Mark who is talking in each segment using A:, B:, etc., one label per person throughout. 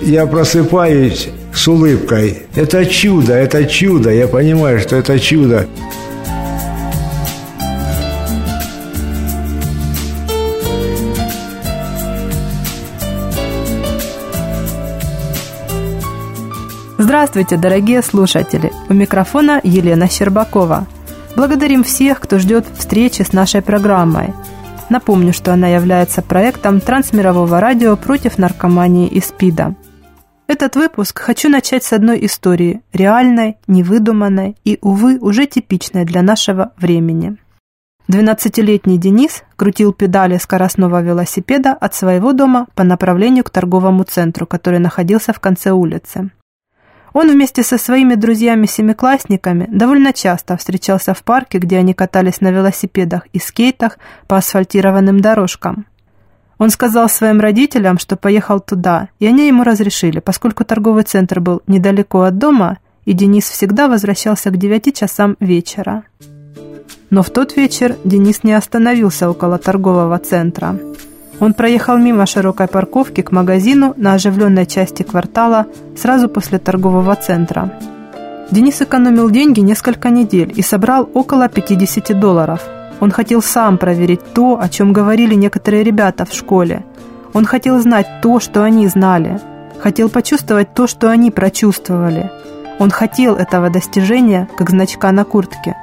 A: Я просыпаюсь с улыбкой. Это чудо, это чудо. Я понимаю, что это чудо.
B: Здравствуйте, дорогие слушатели! У микрофона Елена Щербакова. Благодарим всех, кто ждет встречи с нашей программой. Напомню, что она является проектом трансмирового радио против наркомании и СПИДа. Этот выпуск хочу начать с одной истории, реальной, невыдуманной и, увы, уже типичной для нашего времени. 12-летний Денис крутил педали скоростного велосипеда от своего дома по направлению к торговому центру, который находился в конце улицы. Он вместе со своими друзьями-семиклассниками довольно часто встречался в парке, где они катались на велосипедах и скейтах по асфальтированным дорожкам. Он сказал своим родителям, что поехал туда, и они ему разрешили, поскольку торговый центр был недалеко от дома, и Денис всегда возвращался к 9 часам вечера. Но в тот вечер Денис не остановился около торгового центра – он проехал мимо широкой парковки к магазину на оживленной части квартала сразу после торгового центра. Денис экономил деньги несколько недель и собрал около 50 долларов. Он хотел сам проверить то, о чем говорили некоторые ребята в школе. Он хотел знать то, что они знали. Хотел почувствовать то, что они прочувствовали. Он хотел этого достижения, как значка на куртке.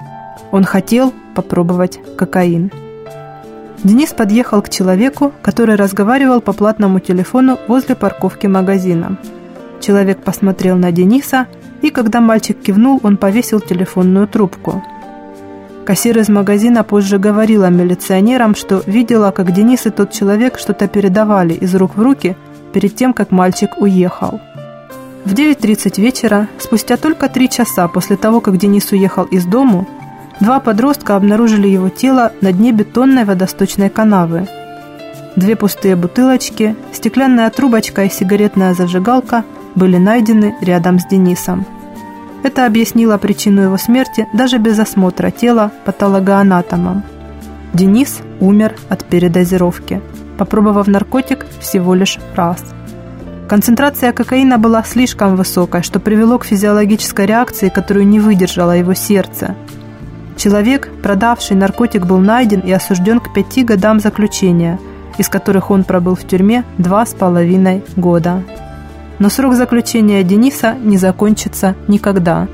B: Он хотел попробовать кокаин. Денис подъехал к человеку, который разговаривал по платному телефону возле парковки магазина. Человек посмотрел на Дениса, и когда мальчик кивнул, он повесил телефонную трубку. Кассир из магазина позже говорила милиционерам, что видела, как Денис и тот человек что-то передавали из рук в руки перед тем, как мальчик уехал. В 9.30 вечера, спустя только три часа после того, как Денис уехал из дому, Два подростка обнаружили его тело на дне бетонной водосточной канавы. Две пустые бутылочки, стеклянная трубочка и сигаретная зажигалка были найдены рядом с Денисом. Это объяснило причину его смерти даже без осмотра тела патологоанатомом. Денис умер от передозировки, попробовав наркотик всего лишь раз. Концентрация кокаина была слишком высокой, что привело к физиологической реакции, которую не выдержало его сердце – Человек, продавший наркотик, был найден и осужден к пяти годам заключения, из которых он пробыл в тюрьме два с половиной года. Но срок заключения Дениса не закончится никогда.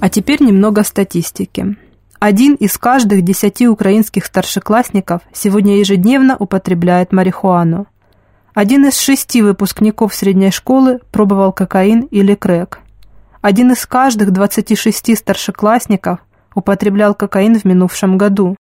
B: А теперь немного статистики. Один из каждых десяти украинских старшеклассников сегодня ежедневно употребляет марихуану. Один из шести выпускников средней школы пробовал кокаин или крэк. Один из каждых 26 старшеклассников употреблял кокаин в минувшем году.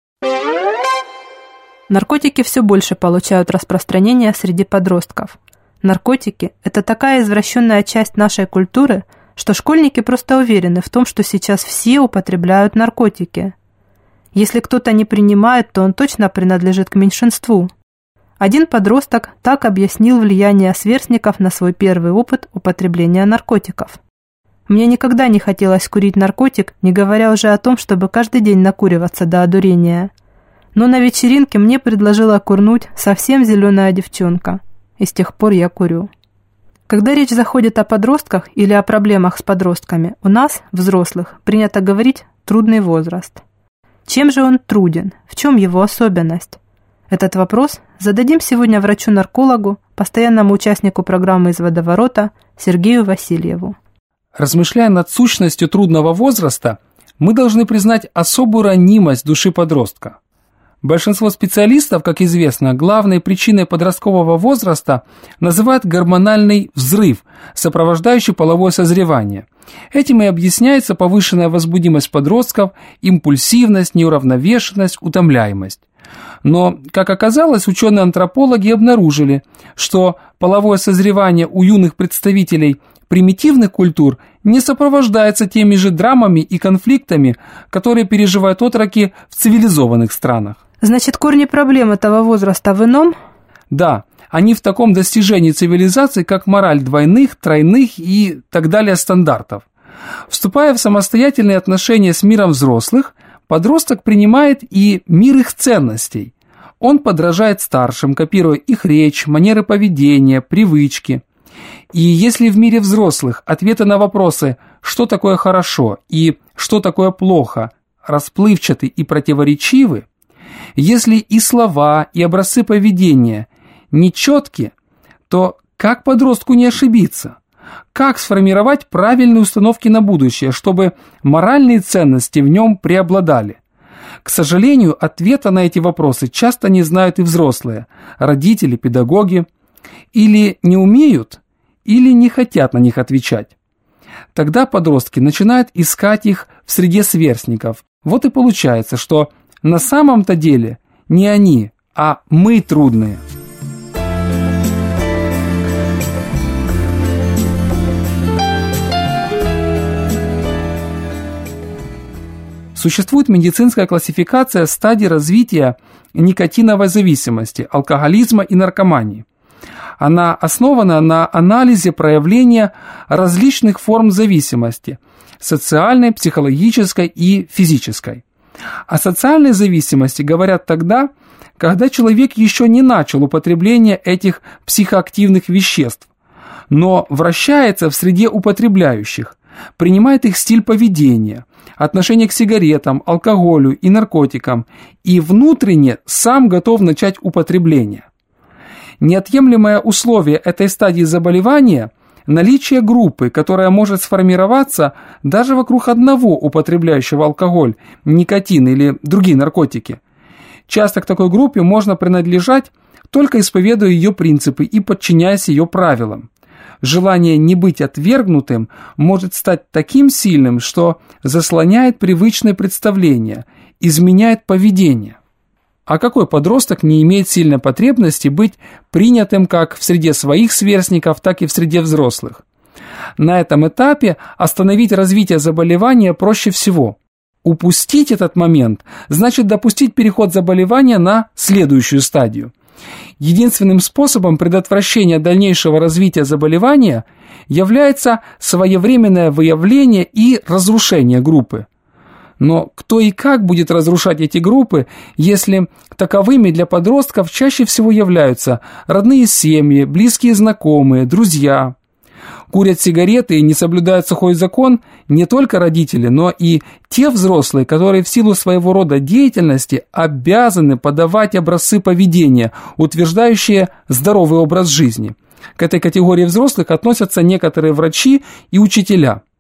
B: Наркотики все больше получают распространение среди подростков. Наркотики – это такая извращенная часть нашей культуры – что школьники просто уверены в том, что сейчас все употребляют наркотики. Если кто-то не принимает, то он точно принадлежит к меньшинству. Один подросток так объяснил влияние сверстников на свой первый опыт употребления наркотиков. Мне никогда не хотелось курить наркотик, не говоря уже о том, чтобы каждый день накуриваться до одурения. Но на вечеринке мне предложила курнуть совсем зеленая девчонка, и с тех пор я курю. Когда речь заходит о подростках или о проблемах с подростками, у нас, взрослых, принято говорить «трудный возраст». Чем же он труден? В чем его особенность? Этот вопрос зададим сегодня врачу-наркологу, постоянному участнику программы «Из водоворота» Сергею Васильеву.
C: Размышляя над сущностью трудного возраста, мы должны признать особую ранимость души подростка. Большинство специалистов, как известно, главной причиной подросткового возраста называют гормональный взрыв, сопровождающий половое созревание. Этим и объясняется повышенная возбудимость подростков, импульсивность, неуравновешенность, утомляемость. Но, как оказалось, ученые-антропологи обнаружили, что половое созревание у юных представителей примитивных культур не сопровождается теми же драмами и конфликтами, которые переживают отроки в цивилизованных странах.
B: Значит, корни проблем этого возраста в ином?
C: Да, они в таком достижении цивилизации, как мораль двойных, тройных и так далее стандартов. Вступая в самостоятельные отношения с миром взрослых, подросток принимает и мир их ценностей. Он подражает старшим, копируя их речь, манеры поведения, привычки. И если в мире взрослых ответы на вопросы «что такое хорошо» и «что такое плохо» расплывчаты и противоречивы, если и слова, и образцы поведения нечетки, то как подростку не ошибиться? Как сформировать правильные установки на будущее, чтобы моральные ценности в нем преобладали? К сожалению, ответа на эти вопросы часто не знают и взрослые, родители, педагоги, или не умеют, или не хотят на них отвечать. Тогда подростки начинают искать их в среде сверстников. Вот и получается, что на самом-то деле не они, а мы трудные. Существует медицинская классификация стадий развития никотиновой зависимости, алкоголизма и наркомании. Она основана на анализе проявления различных форм зависимости – социальной, психологической и физической. О социальной зависимости говорят тогда, когда человек еще не начал употребление этих психоактивных веществ, но вращается в среде употребляющих, принимает их стиль поведения, отношение к сигаретам, алкоголю и наркотикам, и внутренне сам готов начать употребление. Неотъемлемое условие этой стадии заболевания – наличие группы, которая может сформироваться даже вокруг одного употребляющего алкоголь, никотин или другие наркотики. Часто к такой группе можно принадлежать, только исповедуя ее принципы и подчиняясь ее правилам. Желание не быть отвергнутым может стать таким сильным, что заслоняет привычное представление, изменяет поведение. А какой подросток не имеет сильной потребности быть принятым как в среде своих сверстников, так и в среде взрослых? На этом этапе остановить развитие заболевания проще всего. Упустить этот момент значит допустить переход заболевания на следующую стадию. Единственным способом предотвращения дальнейшего развития заболевания является своевременное выявление и разрушение группы. Но кто и как будет разрушать эти группы, если таковыми для подростков чаще всего являются родные семьи, близкие знакомые, друзья? Курят сигареты и не соблюдают сухой закон не только родители, но и те взрослые, которые в силу своего рода деятельности обязаны подавать образцы поведения, утверждающие здоровый образ жизни. К этой категории взрослых относятся некоторые врачи и учителя –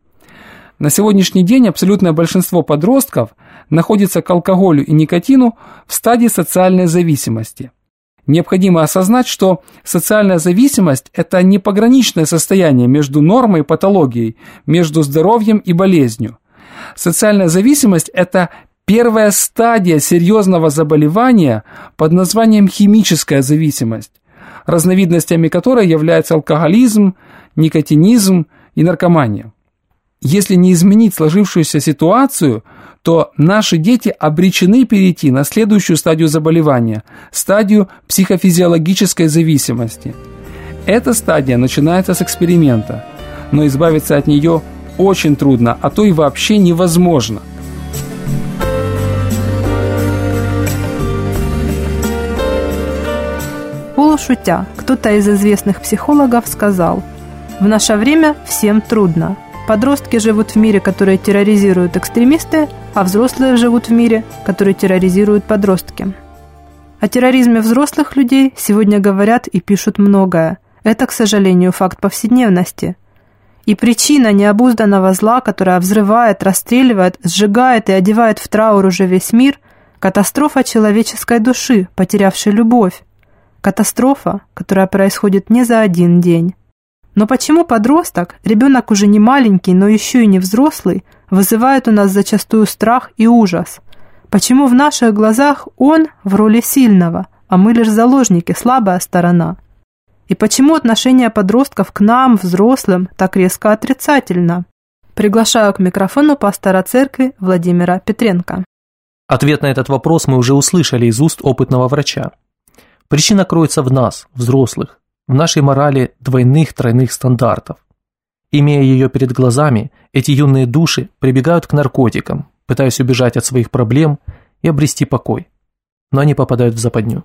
C: на сегодняшний день абсолютное большинство подростков находится к алкоголю и никотину в стадии социальной зависимости. Необходимо осознать, что социальная зависимость – это не пограничное состояние между нормой и патологией, между здоровьем и болезнью. Социальная зависимость – это первая стадия серьезного заболевания под названием химическая зависимость, разновидностями которой являются алкоголизм, никотинизм и наркомания. Если не изменить сложившуюся ситуацию, то наши дети обречены перейти на следующую стадию заболевания, стадию психофизиологической зависимости. Эта стадия начинается с эксперимента, но избавиться от нее очень трудно, а то и вообще невозможно.
B: Полушутя, кто-то из известных психологов сказал – В наше время всем трудно. Подростки живут в мире, который терроризируют экстремисты, а взрослые живут в мире, который терроризируют подростки. О терроризме взрослых людей сегодня говорят и пишут многое. Это, к сожалению, факт повседневности. И причина необузданного зла, которая взрывает, расстреливает, сжигает и одевает в траур уже весь мир – катастрофа человеческой души, потерявшей любовь. Катастрофа, которая происходит не за один день. Но почему подросток, ребенок уже не маленький, но еще и не взрослый, вызывает у нас зачастую страх и ужас? Почему в наших глазах он в роли сильного, а мы лишь заложники, слабая сторона? И почему отношение подростков к нам, взрослым, так резко отрицательно? Приглашаю к микрофону пастора церкви Владимира Петренко.
D: Ответ на этот вопрос мы уже услышали из уст опытного врача. Причина кроется в нас, взрослых, в нашей морали двойных тройных стандартов. Имея ее перед глазами, эти юные души прибегают к наркотикам, пытаясь убежать от своих проблем и обрести покой. Но они попадают в западню.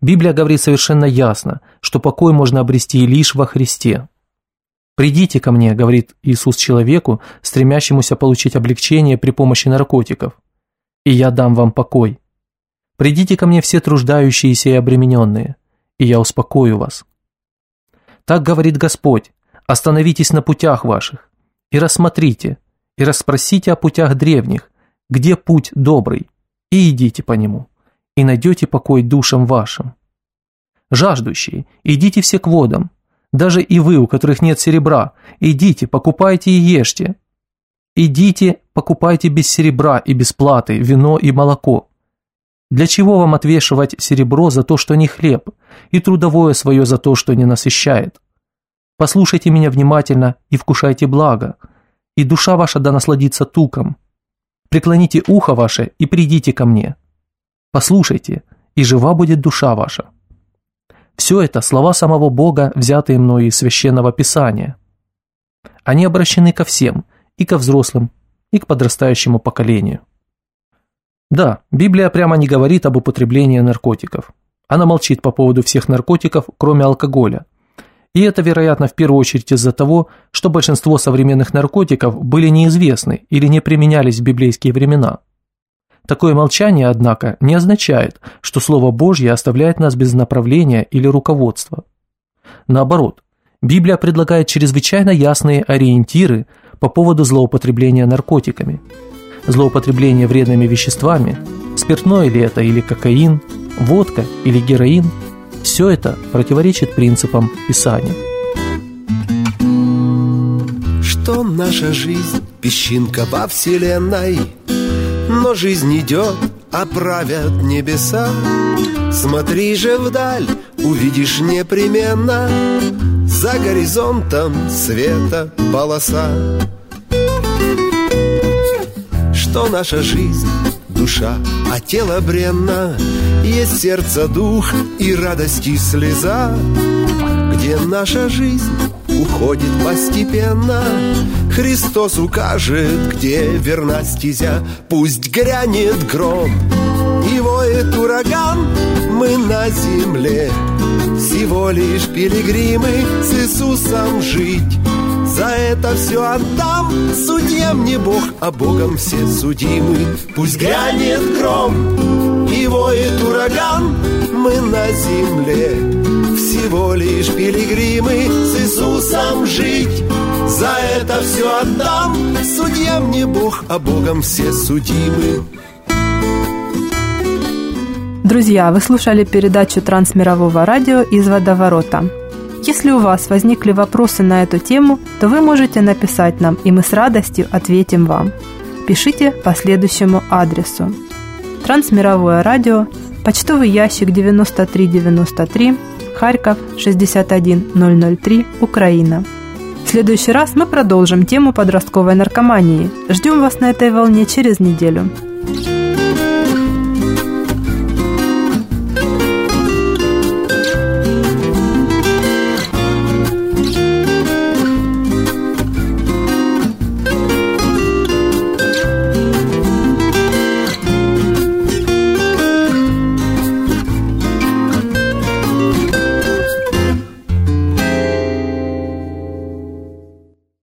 D: Библия говорит совершенно ясно, что покой можно обрести лишь во Христе. «Придите ко мне», – говорит Иисус человеку, стремящемуся получить облегчение при помощи наркотиков, – «и я дам вам покой». «Придите ко мне все труждающиеся и обремененные, и я успокою вас». Так говорит Господь, остановитесь на путях ваших, и рассмотрите, и расспросите о путях древних, где путь добрый, и идите по нему, и найдете покой душам вашим. Жаждущие, идите все к водам, даже и вы, у которых нет серебра, идите, покупайте и ешьте. Идите, покупайте без серебра и без платы вино и молоко. Для чего вам отвешивать серебро за то, что не хлеб, и трудовое свое за то, что не насыщает? Послушайте меня внимательно и вкушайте благо, и душа ваша да насладится туком. Преклоните ухо ваше и придите ко мне. Послушайте, и жива будет душа ваша. Все это слова самого Бога, взятые мною из Священного Писания. Они обращены ко всем, и ко взрослым, и к подрастающему поколению. Да, Библия прямо не говорит об употреблении наркотиков. Она молчит по поводу всех наркотиков, кроме алкоголя, и это, вероятно, в первую очередь из-за того, что большинство современных наркотиков были неизвестны или не применялись в библейские времена. Такое молчание, однако, не означает, что Слово Божье оставляет нас без направления или руководства. Наоборот, Библия предлагает чрезвычайно ясные ориентиры по поводу злоупотребления наркотиками. Злоупотребление вредными веществами, спиртное ли это или кокаин, водка или героин – все это противоречит принципам Писания.
E: Что наша жизнь – песчинка во вселенной, Но жизнь идет, а правят небеса. Смотри же вдаль, увидишь непременно За горизонтом света полоса. Что наша жизнь – душа, а тело бренно – есть сердце, дух и радость и слеза Где наша жизнь уходит постепенно. Христос укажет, где верна стезя Пусть грянет гром. И воет ураган Мы на земле всего лишь пилигримы С Иисусом жить за это все отдам. Судьям не Бог, а Богом все судимы. Пусть грянет гром и воет ураган. Мы на земле всего лишь пилигримы. С Иисусом жить. За это все отдам. Судьям не Бог, а Богом все судимы.
B: Друзья, вы слушали передачу Трансмирового радио из водоворота. Если у вас возникли вопросы на эту тему, то вы можете написать нам, и мы с радостью ответим вам. Пишите по следующему адресу. Трансмировое радио, почтовый ящик 9393, Харьков 61003, Украина. В следующий раз мы продолжим тему подростковой наркомании. Ждем вас на этой волне через неделю.